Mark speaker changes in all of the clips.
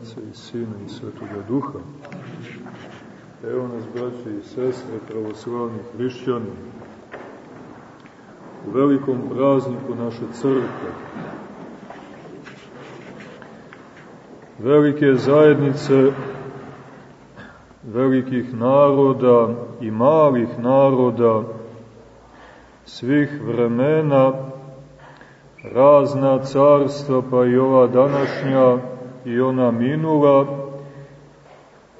Speaker 1: Otca i Sina i Svetoga Duha. Evo nas, braće i sestre, pravoslavni hrišćani, u velikom prazniku naše crkve, velike zajednice velikih naroda i malih naroda svih vremena, razna carstva, pa i ova današnja i ona minula,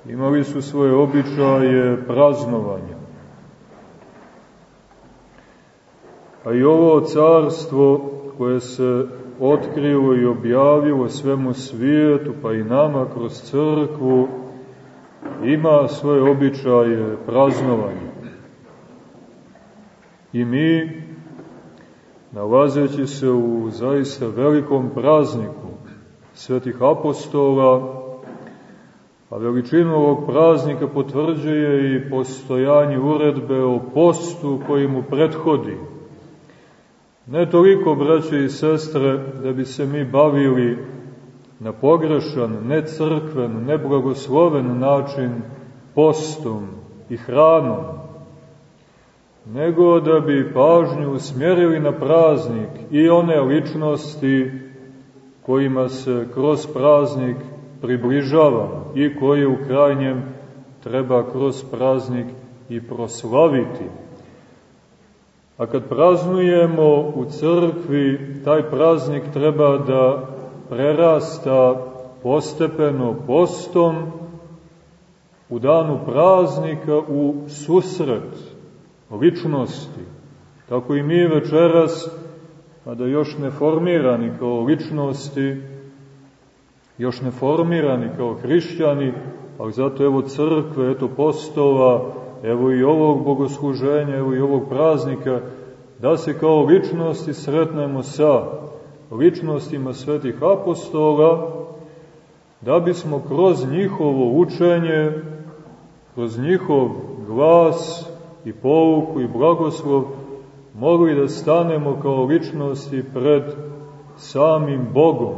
Speaker 1: imali su svoje običaje praznovanja. A i ovo carstvo koje se otkrilo i objavilo svemu svijetu, pa i nama kroz crkvu, ima svoje običaje praznovanja. I mi, nalazeći se u zaista velikom prazniku svetih apostola, a veličinu ovog praznika potvrđuje i postojanje uredbe o postu koji mu prethodi. Ne toliko, braće i sestre, da bi se mi bavili na pogrešan, necrkven, neblagosloven način postom i hranom, nego da bi pažnju usmjerili na praznik i one ličnosti kojima se kroz praznik približava i koje u krajnjem treba kroz praznik i proslaviti. A kad praznujemo u crkvi, taj praznik treba da prerasta postepeno postom u danu praznika u susret ličnosti. Tako i mi večeras, a da još ne formirani kao ličnosti, još ne formirani kao hrišćani, ali zato evo crkve, eto postova, evo i ovog bogosluženja, evo i ovog praznika, da se kao ličnosti sretnemo sa ličnostima svetih apostola, da bismo kroz njihovo učenje, kroz njihov glas i pouku i blagoslov mogli da stanemo kao ličnosti pred samim Bogom,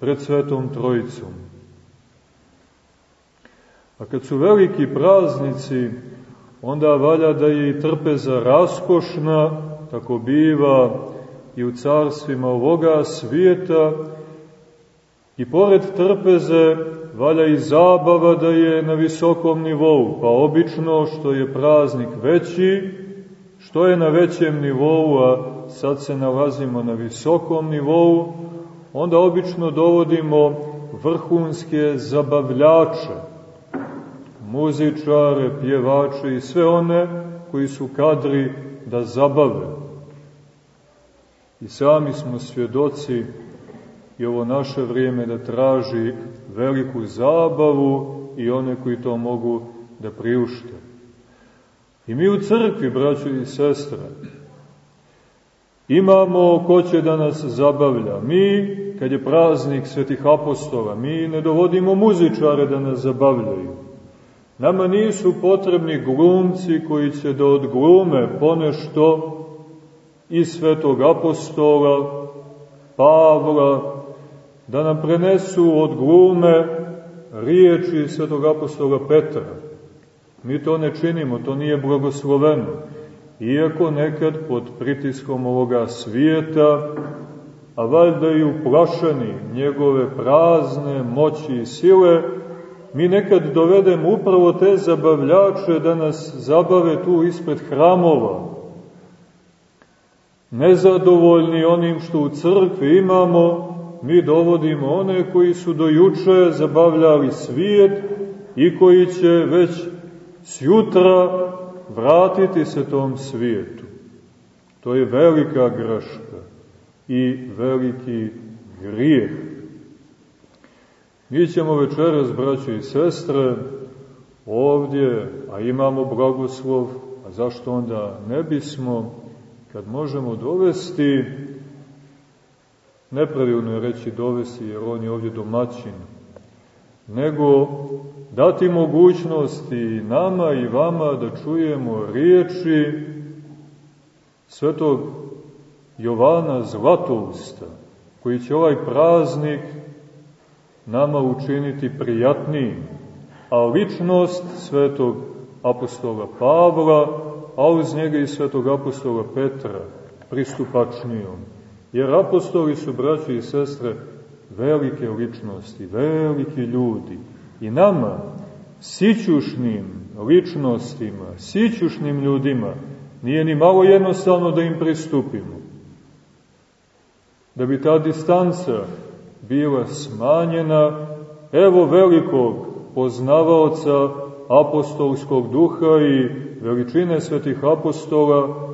Speaker 1: pred Svetom Trojicom. A kad su veliki praznici, onda valja da je i trpeza raskošna, tako biva i u carstvima ovoga svijeta, i pored trpeze valja i zabava da je na visokom nivou, pa obično što je praznik veći, što je na većem nivou, a sad se nalazimo na visokom nivou, onda obično dovodimo vrhunske zabavljače, muzičare, pjevače i sve one koji su kadri da zabave. I sami smo svjedoci i ovo naše vrijeme da traži veliku zabavu i one koji to mogu da priušte. I mi u crkvi, braćo i sestre, imamo ko će da nas zabavlja. Mi, kad je praznik svetih apostola, mi ne dovodimo muzičare da nas zabavljaju. Nama nisu potrebni glumci koji će da odglume ponešto i svetog apostola, Pavla, da nam prenesu od glume riječi svetog apostola Petra. Mi to ne činimo, to nije blagosloveno. Iako nekad pod pritiskom ovoga svijeta, a valjda i uplašeni njegove prazne moći i sile, mi nekad dovedemo upravo te zabavljače da nas zabave tu ispred hramova. Nezadovoljni onim što u crkvi imamo, mi dovodimo one koji su do juče zabavljali svijet i koji će već sjutra vratiti se tom svijetu. To je velika greška i veliki grijeh. Mi ćemo večeras, braćo i sestre, ovdje, a imamo blagoslov, a zašto onda ne bismo, kad možemo dovesti nepravilno je reći dovesti, jer on je ovdje domaćin, nego dati mogućnosti nama i vama da čujemo riječi svetog Jovana Zlatousta, koji će ovaj praznik nama učiniti prijatnijim, a ličnost svetog apostola Pavla, a uz njega i svetog apostola Petra, pristupačnijom. Jer apostoli su, braći i sestre, velike ličnosti, veliki ljudi. I nama, sićušnim ličnostima, sićušnim ljudima, nije ni malo jednostavno da im pristupimo. Da bi ta distanca bila smanjena, evo velikog poznavaoca apostolskog duha i veličine svetih apostola,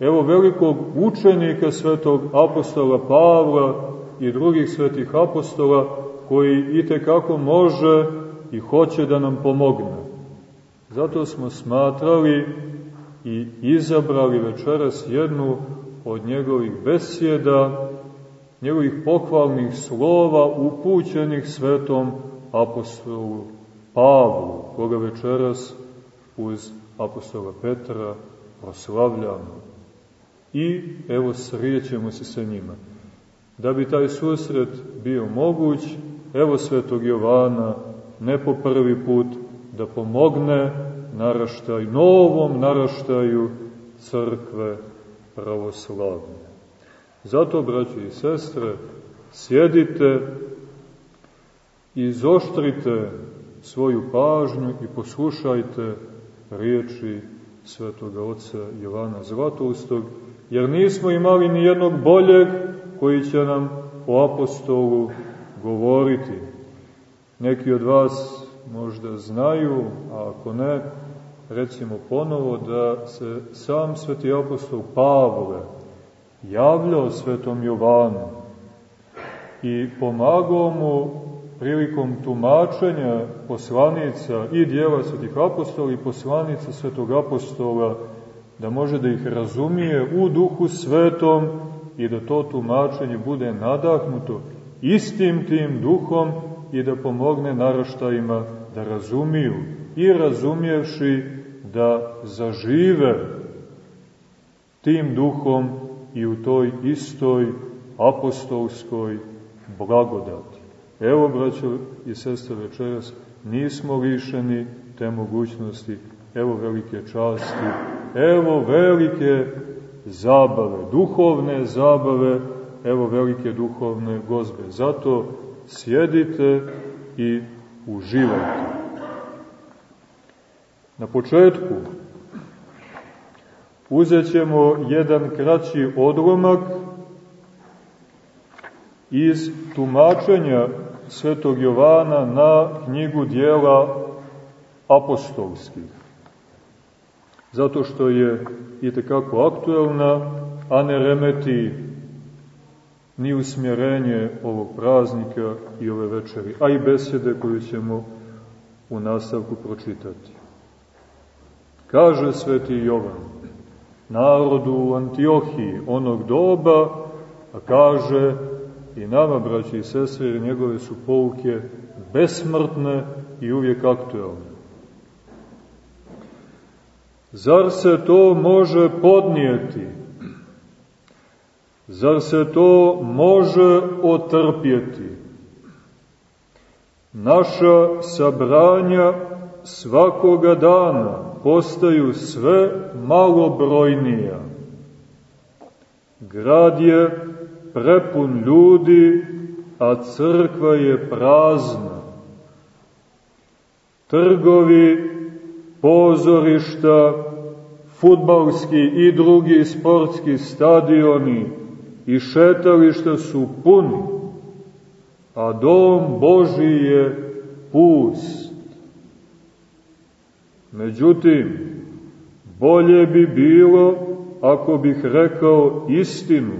Speaker 1: evo velikog učenika svetog apostola Pavla i drugih svetih apostola, koji i kako može i hoće da nam pomogne. Zato smo smatrali i izabrali večeras jednu od njegovih besjeda, njegovih pohvalnih slova upućenih svetom apostolu Pavlu, koga večeras uz apostola Petra proslavljamo. I evo srijećemo se sa njima. Da bi taj susret bio moguć, evo svetog Jovana, ne po prvi put, da pomogne naraštaj, novom naraštaju crkve pravoslavne. Zato, braći i sestre, sjedite izoštrite svoju pažnju i poslušajte riječi svetoga oca Jovana Zlatoustog, jer nismo imali ni jednog boljeg koji će nam o apostolu govoriti. Neki od vas možda znaju, a ako ne, recimo ponovo da se sam sveti apostol Pavle javljao svetom Jovanu i pomagao mu prilikom tumačenja poslanica i dijela svetih apostola i poslanica svetog apostola da može da ih razumije u duhu svetom i da to tumačenje bude nadahnuto istim tim duhom i da pomogne naraštajima da razumiju i razumjevši da zažive tim duhom i u toj istoj apostolskoj blagodati. Evo, braćo i sestre, večeras nismo lišeni te mogućnosti, evo velike časti, evo velike zabave, duhovne zabave, evo velike duhovne gozbe. Zato sjedite i uživajte. Na početku uzet ćemo jedan kraći odlomak iz tumačenja svetog Jovana na knjigu dijela apostolskih. Zato što je i tekako aktuelna, a ne remeti ni usmjerenje ovog praznika i ove večeri, a i besede koju ćemo u nastavku pročitati. Kaže sveti Jovan, narodu u Antiohiji onog doba, a kaže i nama, braći i sestre, jer njegove su pouke besmrtne i uvijek aktuelne. Zar se to može podnijeti? Zar se to može otrpjeti? Naša sabranja svakoga dana postaju sve malobrojnija. Grad je prepun ljudi, a crkva je prazna. Trgovi, pozorišta, futbalski i drugi sportski stadioni i šetališta su puni, a dom Boži je pust. Međutim, bolje bi bilo ako bih rekao istinu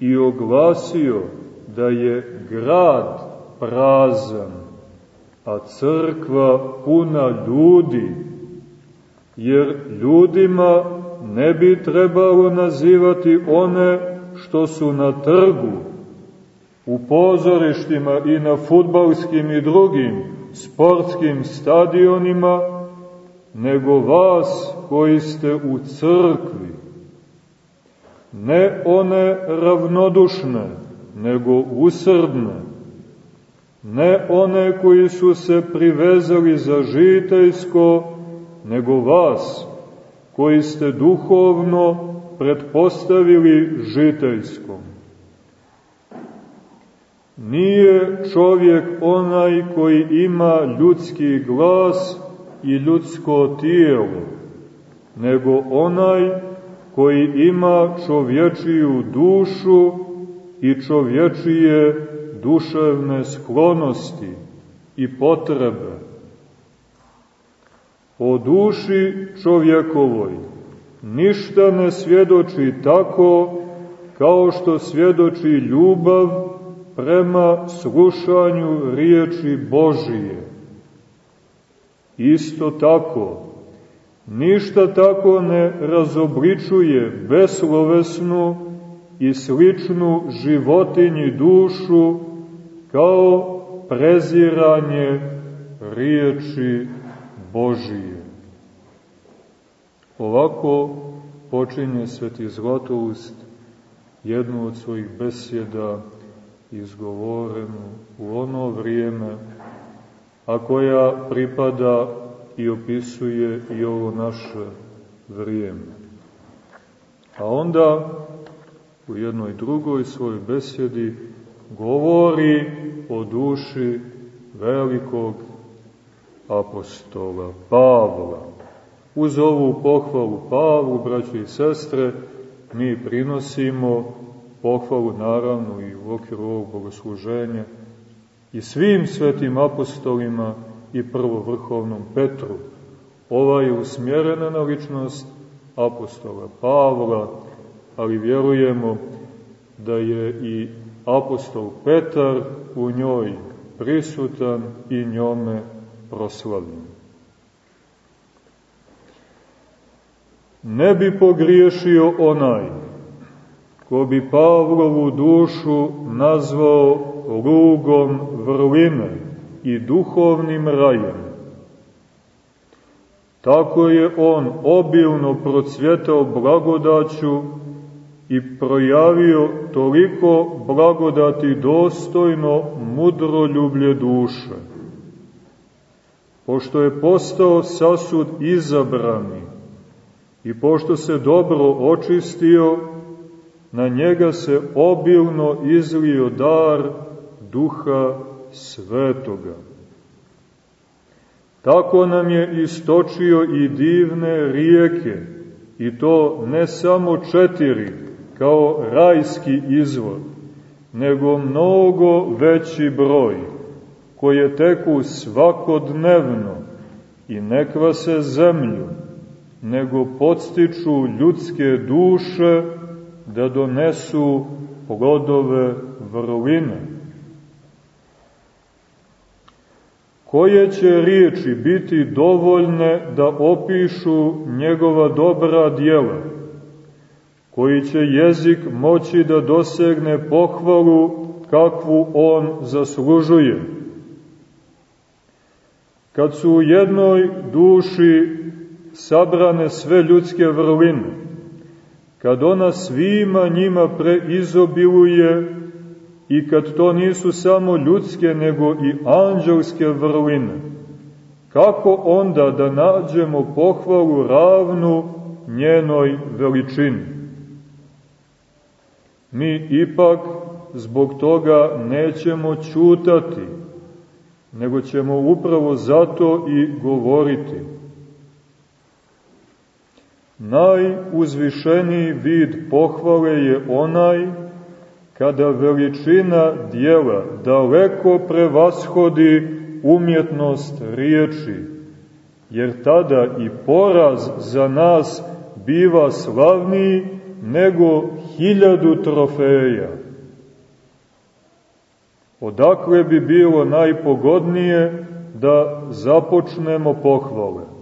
Speaker 1: i oglasio da je grad prazan, a crkva puna ljudi, jer ljudima ne bi trebalo nazivati one što su na trgu, u pozorištima i na futbalskim i drugim sportskim stadionima, nego vas koji ste u crkvi. Ne one ravnodušne, nego usrdne. ne one koji su se privezali za žiteljsko, nego vas, koji ste duhovno pretpostavili žiteljskom. Nije čovjek onaj koji ima ljudski glas i ljudsko tijelo, nego onaj koji ima čovječiju dušu i čovječije duševne sklonosti i potrebe. O duši čovjekovoj ništa ne svjedoči tako kao što svjedoči ljubav prema slušanju riječi Božije. Isto tako, ništa tako ne razobličuje beslovesnu i sličnu životinji dušu kao preziranje riječi Božije. Ovako počinje Sveti Zlatoust jednu od svojih besjeda izgovorenu u ono vrijeme, a koja pripada i opisuje i ovo naše vrijeme. A onda u jednoj drugoj svojoj besjedi govori o duši velikog apostola Pavla. Uz ovu pohvalu Pavlu, braći i sestre, mi prinosimo pohvalu naravno i u okviru ovog bogosluženja i svim svetim apostolima i prvovrhovnom Petru. Ova je usmjerena na ličnost apostola Pavla, ali vjerujemo da je i apostol Petar u njoj prisutan i njome proslavljen. Ne bi pogriješio onaj ko bi Pavlovu dušu nazvao lugom vrline i duhovnim rajem. Tako je on obilno procvjetao blagodaću i projavio toliko blagodati dostojno mudro ljublje duše. Pošto je postao sasud izabrani i pošto se dobro očistio, na njega se obilno izlio dar duha svetoga. Tako nam je istočio i divne rijeke, i to ne samo četiri, kao rajski izvor, nego mnogo veći broj, koje teku svakodnevno i ne kvase zemlju, nego podstiču ljudske duše da donesu plodove vrline. Koje će riječi biti dovoljne da opišu njegova dobra djela? Koji će jezik moći da dosegne pohvalu kakvu on zaslužuje? Kad su u jednoj duši sabrane sve ljudske vrline, kad ona svima njima preizobiluje i kad to nisu samo ljudske nego i anđelske vrline, kako onda da nađemo pohvalu ravnu njenoj veličini? Mi ipak zbog toga nećemo čutati, nego ćemo upravo zato i govoriti. Najuzvišeniji vid pohvale je onaj kada veličina dijela daleko prevashodi umjetnost riječi, jer tada i poraz za nas biva slavniji nego hiljadu trofeja. Odakle bi bilo najpogodnije da započnemo pohvale?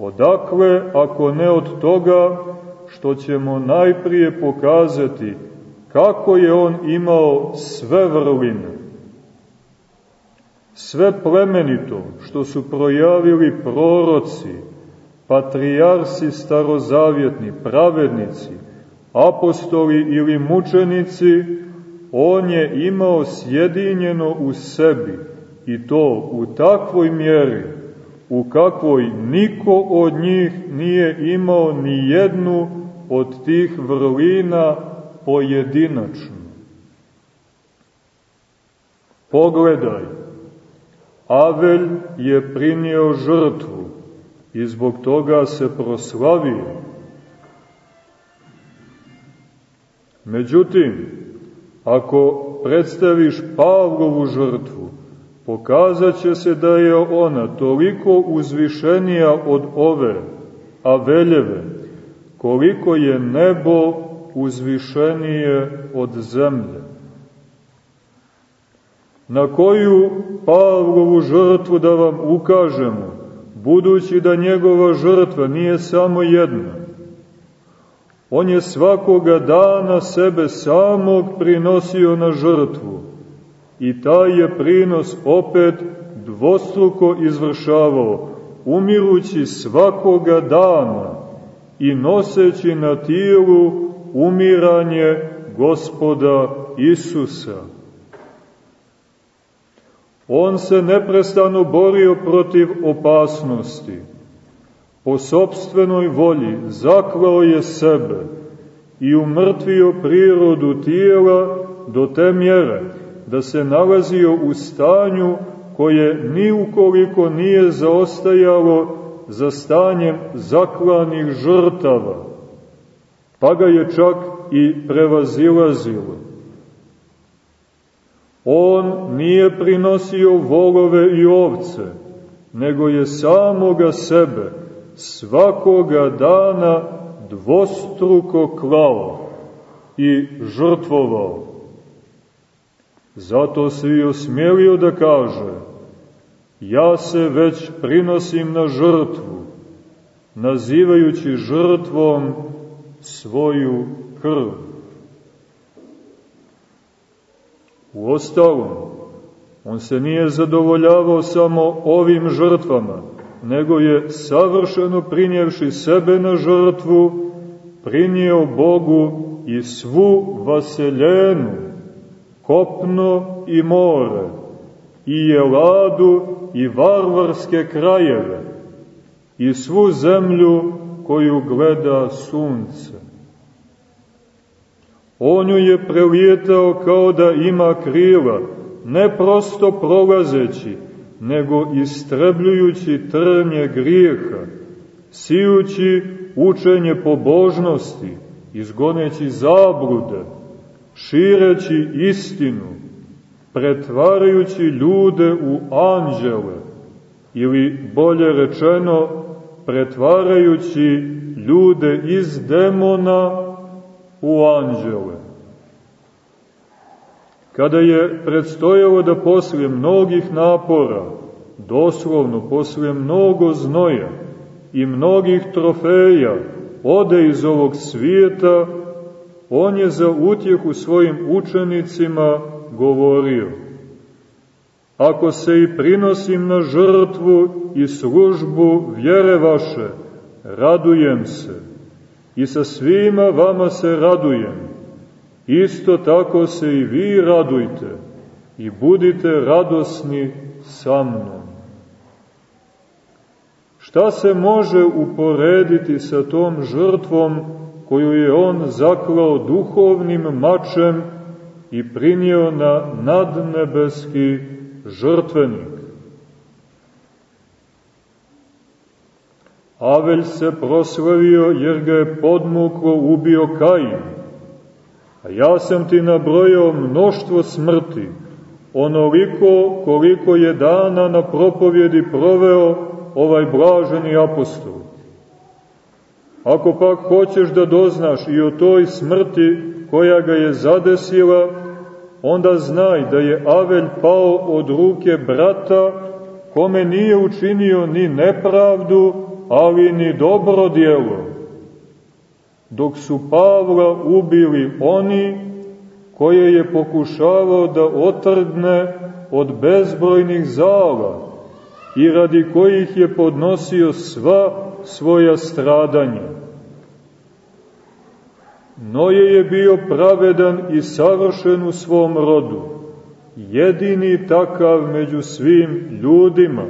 Speaker 1: Odakle, ako ne od toga, što ćemo najprije pokazati kako je on imao sve vrline, sve plemenito što su projavili proroci, patrijarsi starozavjetni, pravednici, apostoli ili mučenici, on je imao sjedinjeno u sebi i to u takvoj mjeri u kakvoj niko od njih nije imao ni jednu od tih vrlina pojedinačno. Pogledaj, Avelj je prinio žrtvu i zbog toga se proslavio. Međutim, ako predstaviš Pavlovu žrtvu, pokazat će se da je ona toliko uzvišenija od ove, Aveljeve, koliko je nebo uzvišenije od zemlje. Na koju Pavlovu žrtvu da vam ukažemo, budući da njegova žrtva nije samo jedna. On je svakoga dana sebe samog prinosio na žrtvu i taj je prinos opet dvostruko izvršavao, umirući svakoga dana i noseći na tijelu umiranje gospoda Isusa. On se neprestano borio protiv opasnosti. Po sobstvenoj volji zaklao je sebe i umrtvio prirodu tijela do te mjere da se nalazio u stanju koje ni ukoliko nije zaostajalo za stanjem zaklanih žrtava, pa ga je čak i prevazilazilo. On nije prinosio volove i ovce, nego je samoga sebe svakoga dana dvostruko klao i žrtvovao. Zato se i osmjelio da kaže, ja se već prinosim na žrtvu, nazivajući žrtvom svoju krv. U ostalom, on se nije zadovoljavao samo ovim žrtvama, nego je savršeno prinjevši sebe na žrtvu, prinijeo Bogu i svu vaseljenu, kopno i more, i jeladu i varvarske krajeve, i svu zemlju koju gleda sunce. On ju je prelijetao kao da ima krila, ne prosto prolazeći, nego istrebljujući trnje grijeha, sijući učenje pobožnosti, izgoneći zablude, šireći istinu, pretvarajući ljude u anđele, ili bolje rečeno, pretvarajući ljude iz demona u anđele. Kada je predstojalo da poslije mnogih napora, doslovno poslije mnogo znoja i mnogih trofeja, ode iz ovog svijeta, on je za utjehu svojim učenicima govorio Ako se i prinosim na žrtvu i službu vjere vaše, radujem se i sa svima vama se radujem. Isto tako se i vi radujte i budite radosni sa mnom. Šta se može uporediti sa tom žrtvom koju je on zaklao duhovnim mačem i prinio na nadnebeski žrtvenik? Avelj se proslavio jer ga je podmuklo ubio Kain, a ja sam ti nabrojao mnoštvo smrti, onoliko koliko je dana na propovjedi proveo ovaj blaženi apostol. Ako pak hoćeš da doznaš i o toj smrti koja ga je zadesila, onda znaj da je Avelj pao od ruke brata kome nije učinio ni nepravdu, ali ni dobro djelo, dok su Pavla ubili oni koje je pokušavao da otrgne od bezbrojnih zala i radi kojih je podnosio sva svoja stradanja. Noje je bio pravedan i savršen u svom rodu, jedini takav među svim ljudima.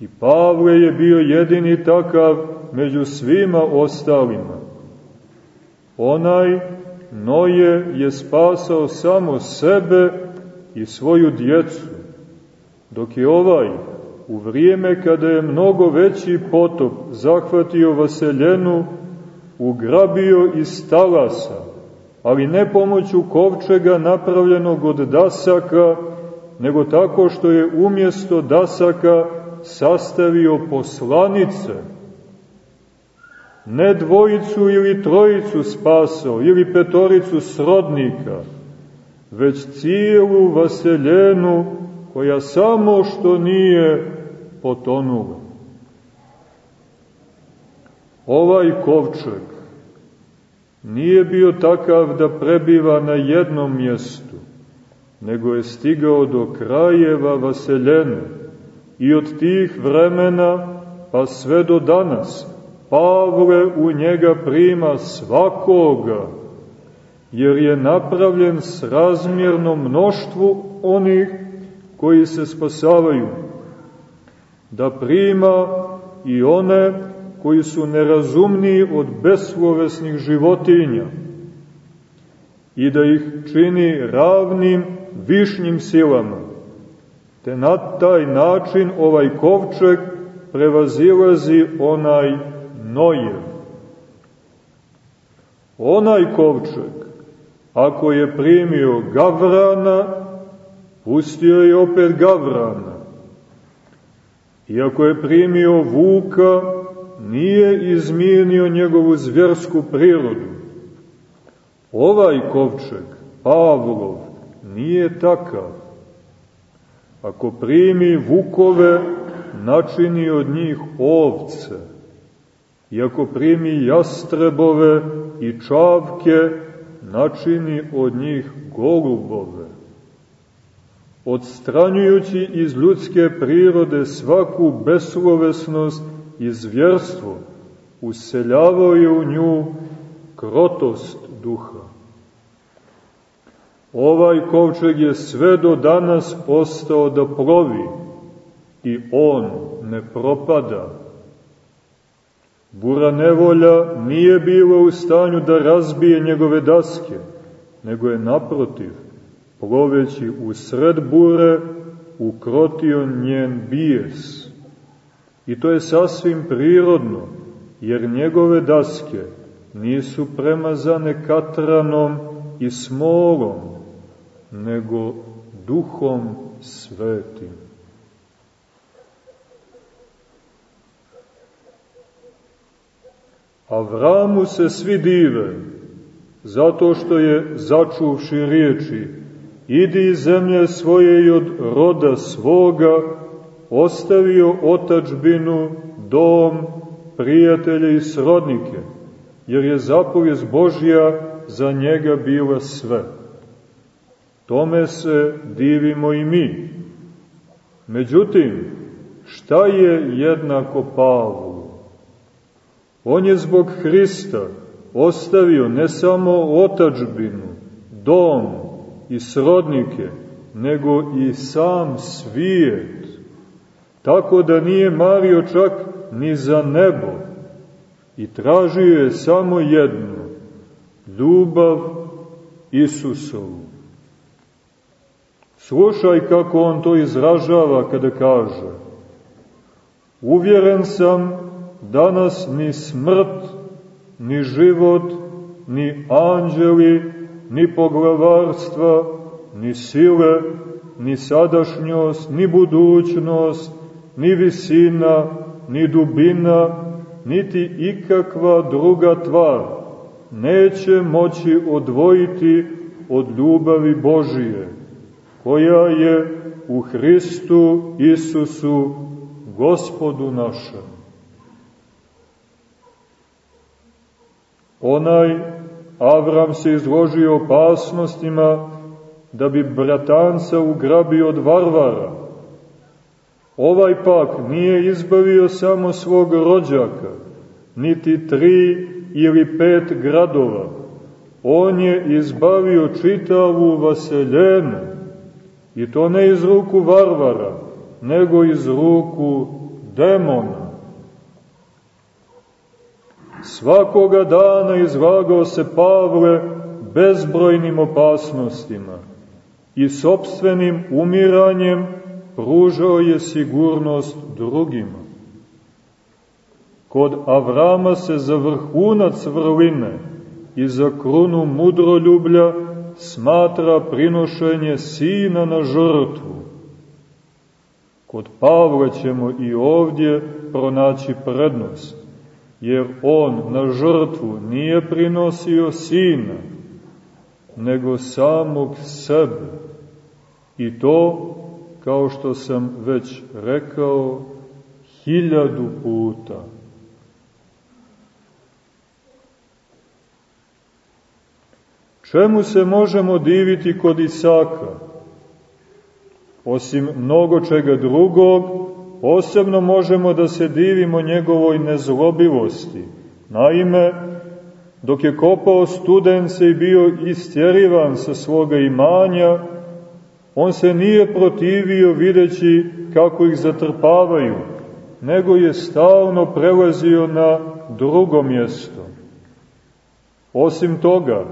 Speaker 1: I Pavle je bio jedini takav među svima ostalima. Onaj Noje je spasao samo sebe i svoju djecu, dok je ovaj u vrijeme kada je mnogo veći potop zahvatio vaseljenu, ugrabio iz talasa, ali ne pomoću kovčega napravljenog od dasaka, nego tako što je umjesto dasaka sastavio poslanice, ne dvojicu ili trojicu spasao, ili petoricu srodnika, već cijelu vaseljenu koja samo što nije potonula. Ovaj kovčeg nije bio takav da prebiva na jednom mjestu, nego je stigao do krajeva vaseljene i od tih vremena pa sve do danas Pavle u njega prima svakoga, jer je napravljen s razmjerno mnoštvu onih koji se spasavaju, da prima i one koji su nerazumniji od beslovesnih životinja i da ih čini ravnim višnjim silama, te na taj način ovaj kovčeg prevazilazi onaj Nojev. Onaj kovčeg, ako je primio Gavrana, pustio je opet Gavrana. I ako je primio Vuka, nije izmijenio njegovu zvjersku prirodu. Ovaj kovčeg, Pavlov, nije takav. Ako primi Vukove, načini od njih ovce. I ako primi jastrebove i čavke, načini od njih golubove. Odstranjujući iz ljudske prirode svaku beslovesnost i zvjerstvo, useljavao je u nju krotost duha. Ovaj kovčeg je sve do danas ostao da plovi i on ne propada. Bura nevolja nije bila u stanju da razbije njegove daske, nego je naprotiv, ploveći u sred bure, ukrotio njen bijes I to je sasvim prirodno, jer njegove daske nisu premazane katranom i smolom, nego duhom svetim. Avramu se svi dive, zato što je začuvši riječi, idi iz zemlje svoje i od roda svoga, ostavio otačbinu, dom, prijatelje i srodnike, jer je zapovjez Božja za njega bila sve. Tome se divimo i mi. Međutim, šta je jednako Pavlu? On je zbog Hrista ostavio ne samo otačbinu, dom i srodnike, nego i sam svijet tako da nije mario čak ni za nebo i tražio je samo jedno, ljubav Isusovu. Slušaj kako on to izražava kada kaže Uvjeren sam danas ni smrt, ni život, ni anđeli, ni poglavarstva, ni sile, ni sadašnjost, ni budućnost, ni visina, ni dubina, niti ikakva druga tvar neće moći odvojiti od ljubavi Božije, koja je u Hristu Isusu, gospodu našem. Onaj Avram se izložio opasnostima da bi bratanca ugrabio od varvara, Ovaj pak nije izbavio samo svog rođaka, niti tri ili pet gradova. On je izbavio čitavu vaseljenu, i to ne iz ruku varvara, nego iz ruku demona. Svakoga dana izlagao se Pavle bezbrojnim opasnostima i sobstvenim umiranjem pružao je sigurnost drugima. Kod Avrama se za vrhunac vrline i za krunu mudroljublja smatra prinošenje sina na žrtvu. Kod Pavla ćemo i ovdje pronaći prednost, jer on na žrtvu nije prinosio sina, nego samog sebe. I to, kao što sam već rekao, hiljadu puta. Čemu se možemo diviti kod Isaka? Osim mnogo čega drugog, posebno možemo da se divimo njegovoj nezlobivosti. Naime, dok je kopao studence i bio istjerivan sa svoga imanja, on se nije protivio videći kako ih zatrpavaju, nego je stalno prelazio na drugo mjesto. Osim toga,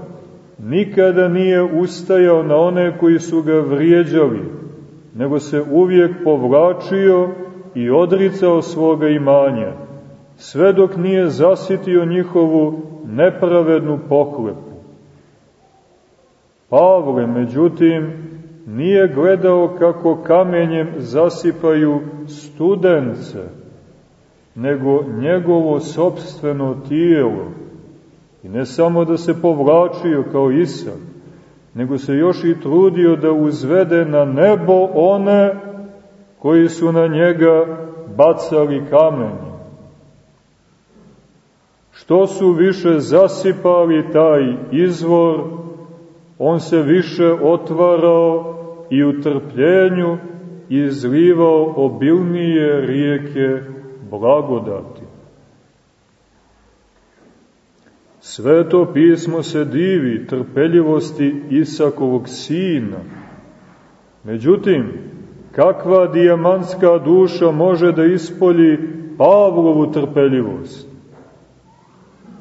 Speaker 1: nikada nije ustajao na one koji su ga vrijeđali, nego se uvijek povlačio i odricao svoga imanja, sve dok nije zasitio njihovu nepravednu pohlepu. Pavle, međutim, nije gledao kako kamenjem zasipaju studence, nego njegovo sobstveno tijelo, I ne samo da se povlačio kao Isak, nego se još i trudio da uzvede na nebo one koji su na njega bacali kamenje. Što su više zasipali taj izvor, on se više otvarao i u trpljenju izlivao obilnije rijeke blagodati. Sveto pismo se divi trpeljivosti Isakovog sina. Međutim, kakva dijamantska duša može da ispolji Pavlovu trpeljivost?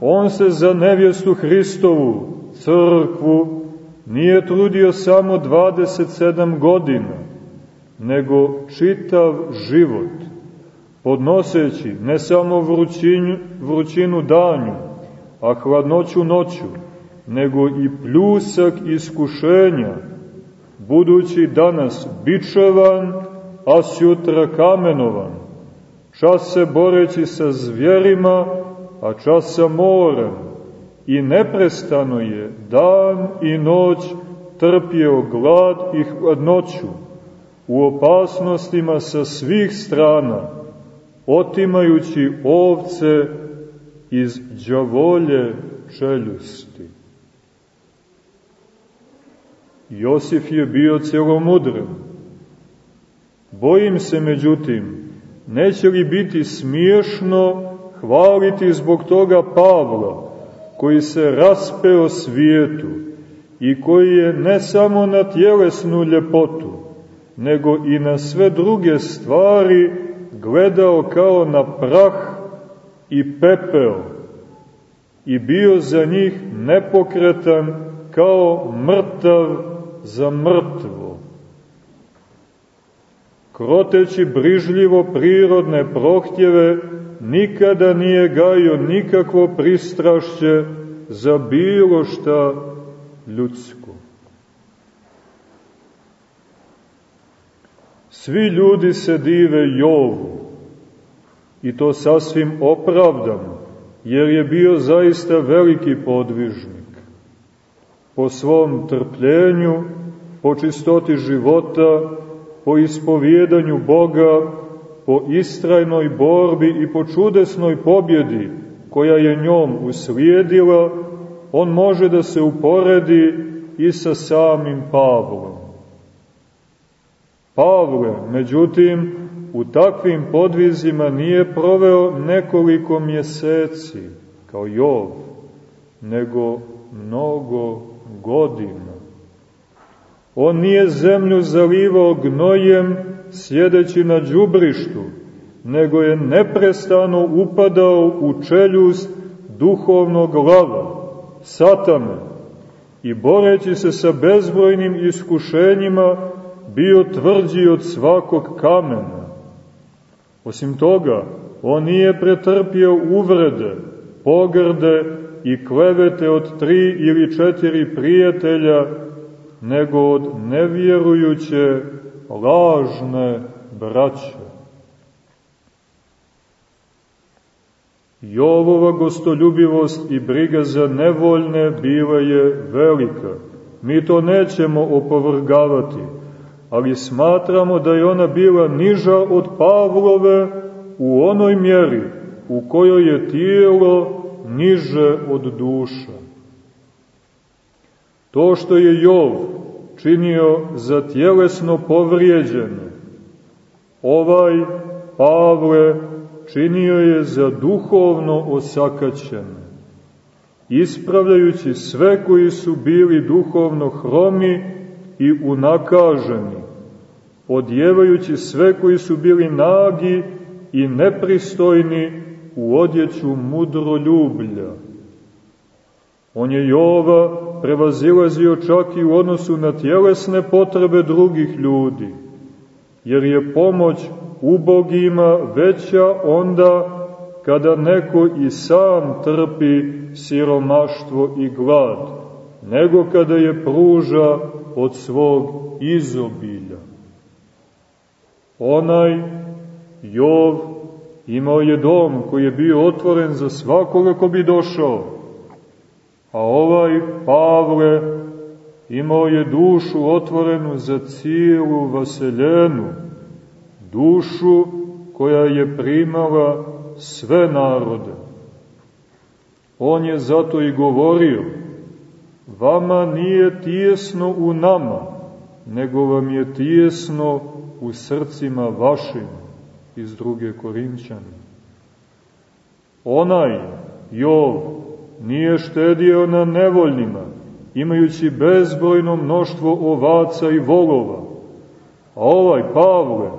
Speaker 1: On se za nevjestu Hristovu, crkvu, nije trudio samo 27 godina, nego čitav život, podnoseći ne samo vrućinu, vrućinu danju, a hladnoću noću, nego i pljusak iskušenja, budući danas bičevan, a sjutra kamenovan, čas se boreći sa zvjerima, a čas sa morem, i neprestano je dan i noć trpio glad i hladnoću, u opasnostima sa svih strana, otimajući ovce iz džavolje čeljusti. Josif je bio celomudran. Bojim se, međutim, neće li biti smiješno hvaliti zbog toga Pavla, koji se raspeo svijetu i koji je ne samo na tjelesnu ljepotu, nego i na sve druge stvari gledao kao na prah i pepeo i bio za njih nepokretan kao mrtav za mrtvo. Kroteći brižljivo prirodne prohtjeve, nikada nije gajio nikakvo pristrašće za bilo šta ljudsko. Svi ljudi se dive Jovu, i to sasvim opravdano, jer je bio zaista veliki podvižnik. Po svom trpljenju, po čistoti života, po ispovjedanju Boga, po istrajnoj borbi i po čudesnoj pobjedi koja je njom uslijedila, on može da se uporedi i sa samim Pavlom. Pavle, međutim, u takvim podvizima nije proveo nekoliko mjeseci, kao Jov, nego mnogo godina. On nije zemlju zalivao gnojem sjedeći na džubrištu, nego je neprestano upadao u čeljust duhovnog lava, satana, i boreći se sa bezbrojnim iskušenjima bio tvrđi od svakog kamena. Osim toga, on nije pretrpio uvrede, pogrde i klevete od tri ili četiri prijatelja, nego od nevjerujuće, lažne braće. Jovova gostoljubivost i briga za nevoljne bila je velika. Mi to nećemo opovrgavati, ali smatramo da je ona bila niža od Pavlove u onoj mjeri u kojoj je tijelo niže od duša. To što je Jov činio za tjelesno povrijeđene, ovaj Pavle činio je za duhovno osakaćene, ispravljajući sve koji su bili duhovno hromi i unakaženi, odjevajući sve koji su bili nagi i nepristojni u odjeću mudroljublja. On je Jova prevazilazio čak i u odnosu na tjelesne potrebe drugih ljudi, jer je pomoć ubogima veća onda kada neko i sam trpi siromaštvo i glad, nego kada je pruža od svog izobilja. Onaj Jov imao je dom koji je bio otvoren za svakoga ko bi došao, a ovaj Pavle imao je dušu otvorenu za cijelu vaseljenu, dušu koja je primala sve narode. On je zato i govorio, vama nije tijesno u nama, nego vam je tijesno u srcima vašim, iz druge Korinćane. Onaj, Jov, nije štedio na nevoljnima, imajući bezbrojno mnoštvo ovaca i volova, a ovaj Pavle,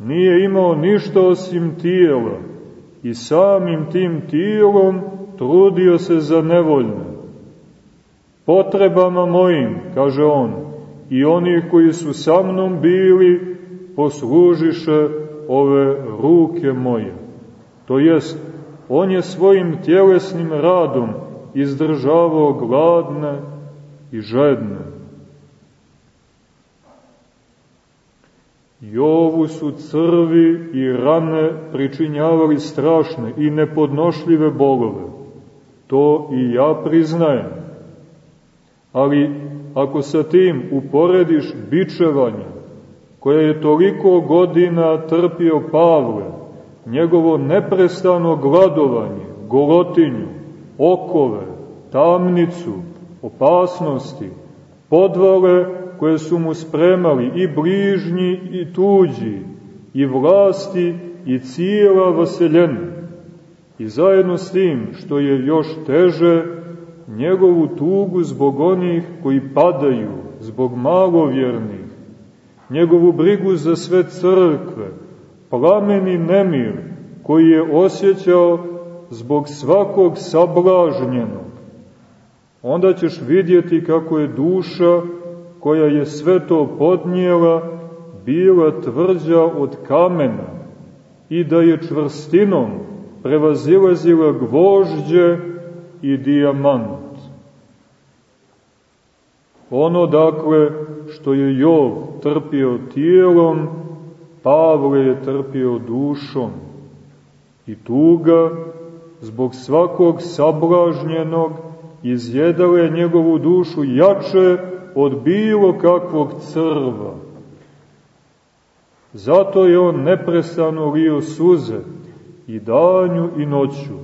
Speaker 1: nije imao ništa osim tijela i samim tim tijelom trudio se za nevoljne. Potrebama mojim, kaže on, i onih koji su sa mnom bili, poslužiše ove ruke moje. To jest, on je svojim tjelesnim radom izdržavao gladne i žedne Jovu su crvi i rane pričinjavali strašne i nepodnošljive bolove. To i ja priznajem. Ali ako sa tim uporediš bičevanje, koje je toliko godina trpio Pavle, njegovo neprestano gladovanje, golotinju, okove, tamnicu, opasnosti, podvale koje su mu spremali i bližnji i tuđi, i vlasti i cijela vaseljena. I zajedno s tim, što je još teže, njegovu tugu zbog onih koji padaju, zbog malovjernih, njegovu brigu za sve crkve, plameni nemir koji je osjećao zbog svakog sablažnjenog, onda ćeš vidjeti kako je duša koja je sve to podnijela, bila tvrđa od kamena i da je čvrstinom prevazilazila gvožđe i dijamant. Ono dakle što je Jov trpio tijelom, Pavle je trpio dušom. I tuga zbog svakog sablažnjenog izjedale njegovu dušu jače od bilo kakvog crva. Zato je on neprestano lio suze i danju i noću.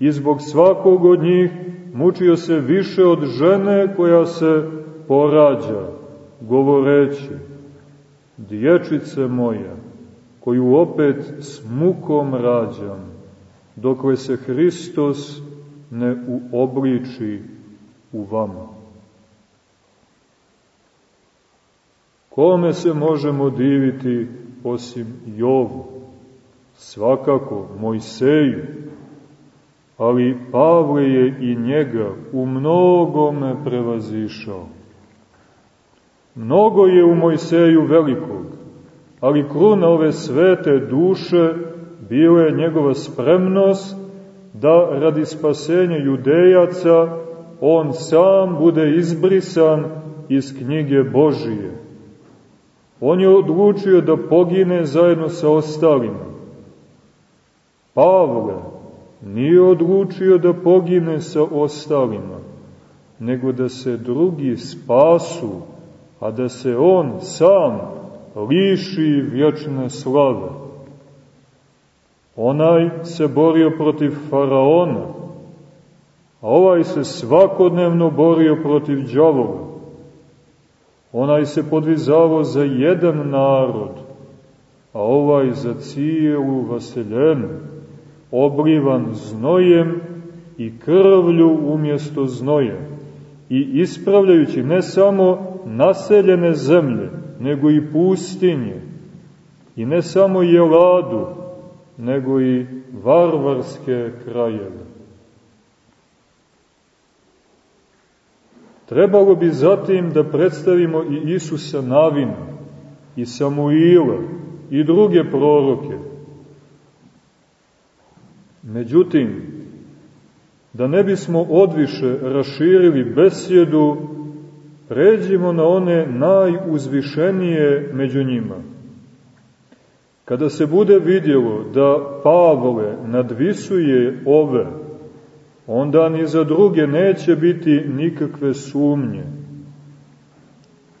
Speaker 1: I zbog svakog od njih mučio se više od žene koja se porađa, govoreći, dječice moja, koju opet s mukom rađam, dokle se Hristos ne uobliči u vama. Kome se možemo diviti osim Jovu? Svakako Mojseju, ali Pavle je i njega u mnogome prevazišao. Mnogo je u Mojseju velikog, ali kruna ove svete duše bila je njegova spremnost da radi spasenja judejaca on sam bude izbrisan iz knjige Božije. On je odlučio da pogine zajedno sa ostalima. Pavle nije odlučio da pogine sa ostalima, nego da se drugi spasu, a da se on sam liši vječne slave. Onaj se borio protiv faraona, a ovaj se svakodnevno borio protiv džavoga. Onaj se podvizavao za jedan narod, a ovaj za cijelu vaseljenu, oblivan znojem i krvlju umjesto znoja, i ispravljajući ne samo naseljene zemlje, nego i pustinje, i ne samo jeladu, nego i varvarske krajeve. Trebalo bi zatim da predstavimo i Isusa Navina, i Samuila, i druge proroke. Međutim, da ne bismo odviše raširili besjedu, pređimo na one najuzvišenije među njima. Kada se bude vidjelo da Pavle nadvisuje ove, onda ni za druge neće biti nikakve sumnje.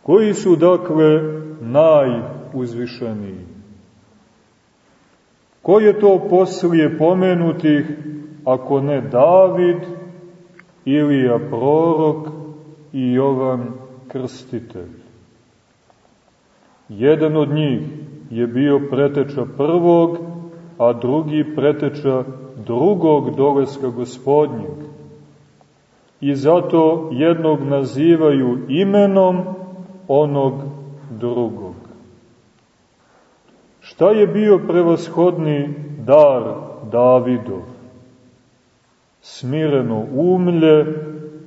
Speaker 1: Koji su dakle najuzvišeniji? Ko je to poslije pomenutih, ako ne David, Ilija prorok i Jovan krstitelj? Jedan od njih je bio preteča prvog, a drugi preteča drugog doleska gospodnjeg. I zato jednog nazivaju imenom onog drugog. Šta je bio prevashodni dar Davidov? Smireno umlje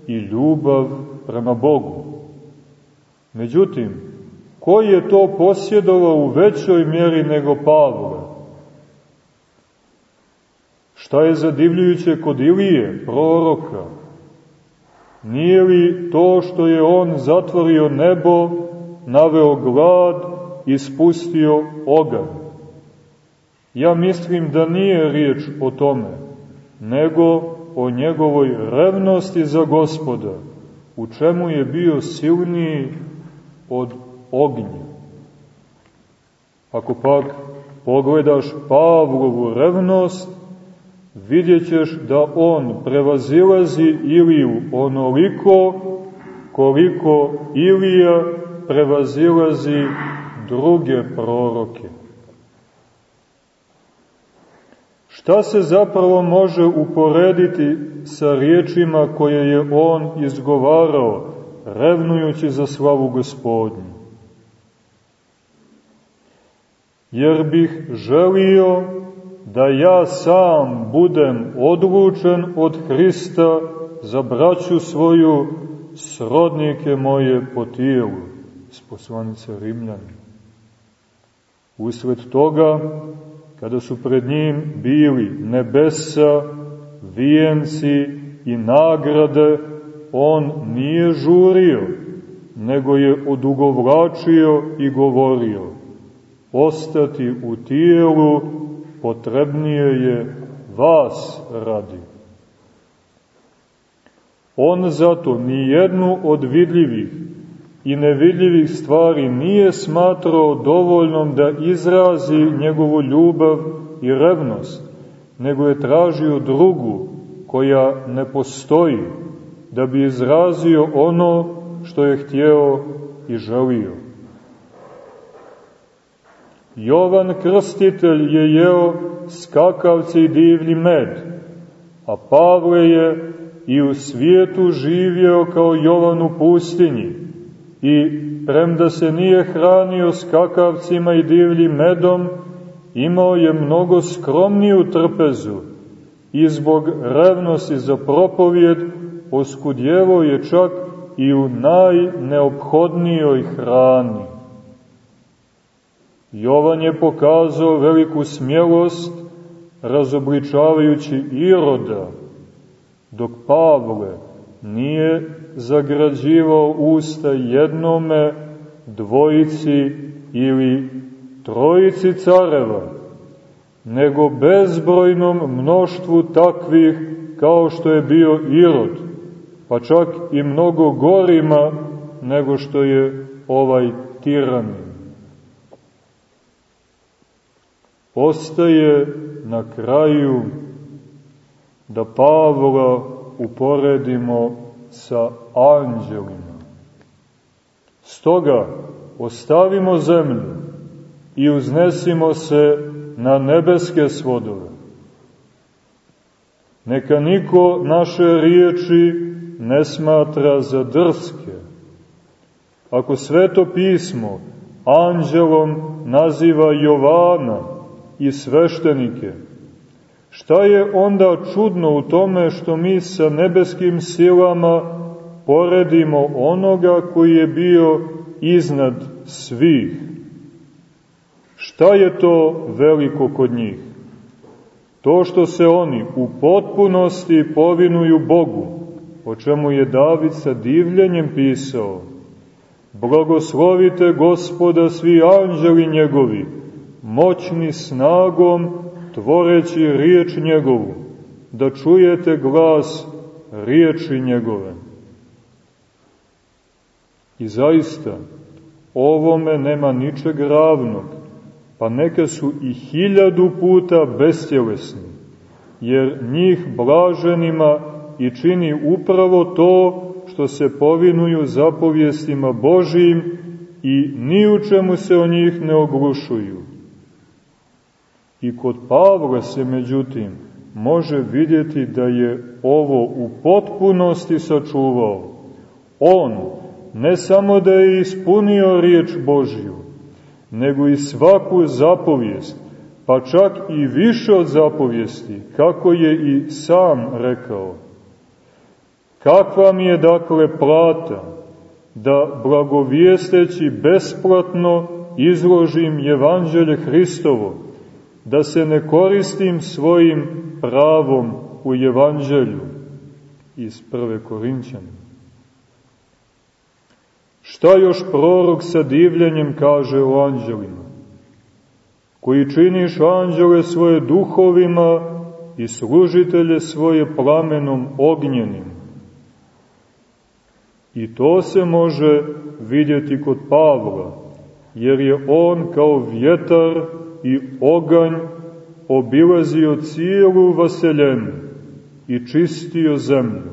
Speaker 1: i ljubav prema Bogu. Međutim, ko je to posjedovao u većoj mjeri nego Pavle? Šta je zadivljujuće kod Ilije, proroka? Nije li to što je on zatvorio nebo, naveo glad i spustio ogan? Ja mislim da nije riječ o tome, nego o njegovoj revnosti za gospoda, u čemu je bio silniji od ognja. Ako pak pogledaš Pavlovu revnost, vidjet ćeš da on prevazilazi Iliju onoliko koliko Ilija prevazilazi druge proroke. Šta se zapravo može uporediti sa riječima koje je on izgovarao, revnujući za slavu gospodnju? Jer bih želio da ja sam budem odlučen od Hrista za braću svoju, srodnike moje po tijelu, s poslanice Rimljana. Usled toga, kada su pred njim bili nebesa, vijenci i nagrade, on nije žurio, nego je odugovlačio i govorio, ostati u tijelu potrebnije je vas radi. On zato ni jednu od vidljivih i nevidljivih stvari nije smatrao dovoljnom da izrazi njegovu ljubav i revnost, nego je tražio drugu koja ne postoji, da bi izrazio ono što je htjeo i želio. Jovan Krstitelj je jeo skakavce i divlji med, a Pavle je i u svijetu živjeo kao Jovan u pustinji i premda se nije hranio skakavcima i divljim medom, imao je mnogo skromniju trpezu i zbog revnosti za propovjed oskudjevo je čak i u najneophodnijoj hrani. Jovan je pokazao veliku smjelost razobličavajući Iroda, dok Pavle nije zagrađivao usta jednome, dvojici ili trojici careva, nego bezbrojnom mnoštvu takvih kao što je bio Irod, pa čak i mnogo gorima nego što je ovaj tiranin. Ostaje na kraju da Pavla uporedimo sa anđelima. Stoga ostavimo zemlju i uznesimo se na nebeske svodove. Neka niko naše riječi ne smatra za drske. Ako sveto pismo anđelom naziva Jovana i sveštenike, šta je onda čudno u tome što mi sa nebeskim silama poredimo onoga koji je bio iznad svih? Šta je to veliko kod njih? To što se oni u potpunosti povinuju Bogu, o čemu je David sa divljenjem pisao. Blagoslovite gospoda svi anđeli njegovi, moćni snagom, tvoreći riječ njegovu, da čujete glas riječi njegove. I zaista, ovome nema ničeg ravnog, pa neka su i hiljadu puta bestjelesni, jer njih blaženima i čini upravo to što se povinuju zapovjestima Božijim i ni u čemu se o njih ne oglušuju. I kod Pavla se, međutim, može vidjeti da je ovo u potpunosti sačuvao. On ne samo da je ispunio riječ Božiju, nego i svaku zapovijest, pa čak i više od zapovijesti, kako je i sam rekao. Kakva mi je dakle plata da blagovijesteći besplatno izložim evanđelje Hristovo, da se ne koristim svojim pravom u evanđelju iz prve Korinćana. Šta još prorok sa divljenjem kaže o anđelima? Koji činiš anđele svoje duhovima i služitelje svoje plamenom ognjenim. I to se može vidjeti kod Pavla, jer je on kao vjetar i oganj obilazio cijelu vaseljenu i čistio zemlju.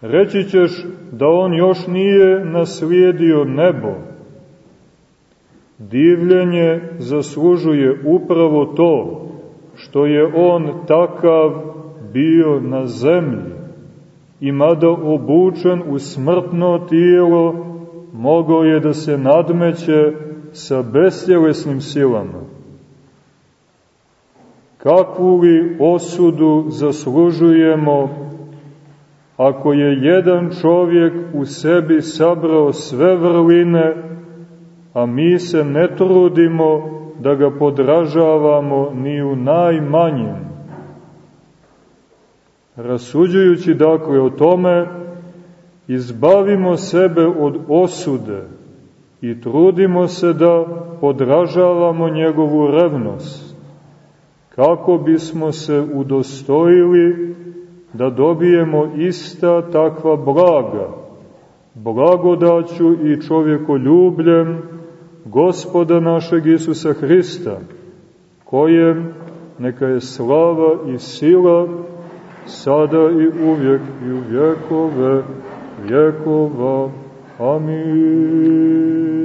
Speaker 1: Reći ćeš da on još nije naslijedio nebo. Divljenje zaslužuje upravo to što je on takav bio na zemlji i mada obučen u smrtno tijelo, mogao je da se nadmeće sa bestjelesnim silama. Kakvu li osudu zaslužujemo ako je jedan čovjek u sebi sabrao sve vrline, a mi se ne trudimo da ga podražavamo ni u najmanjem. Rasuđujući dakle o tome, izbavimo sebe od osude i trudimo se da podražavamo njegovu revnost, kako bismo se udostojili da dobijemo ista takva blaga, blagodaću i čovjekoljubljem gospoda našeg Isusa Hrista, kojem neka je slava i sila sada i uvijek i u vjekove vjekova. Amin.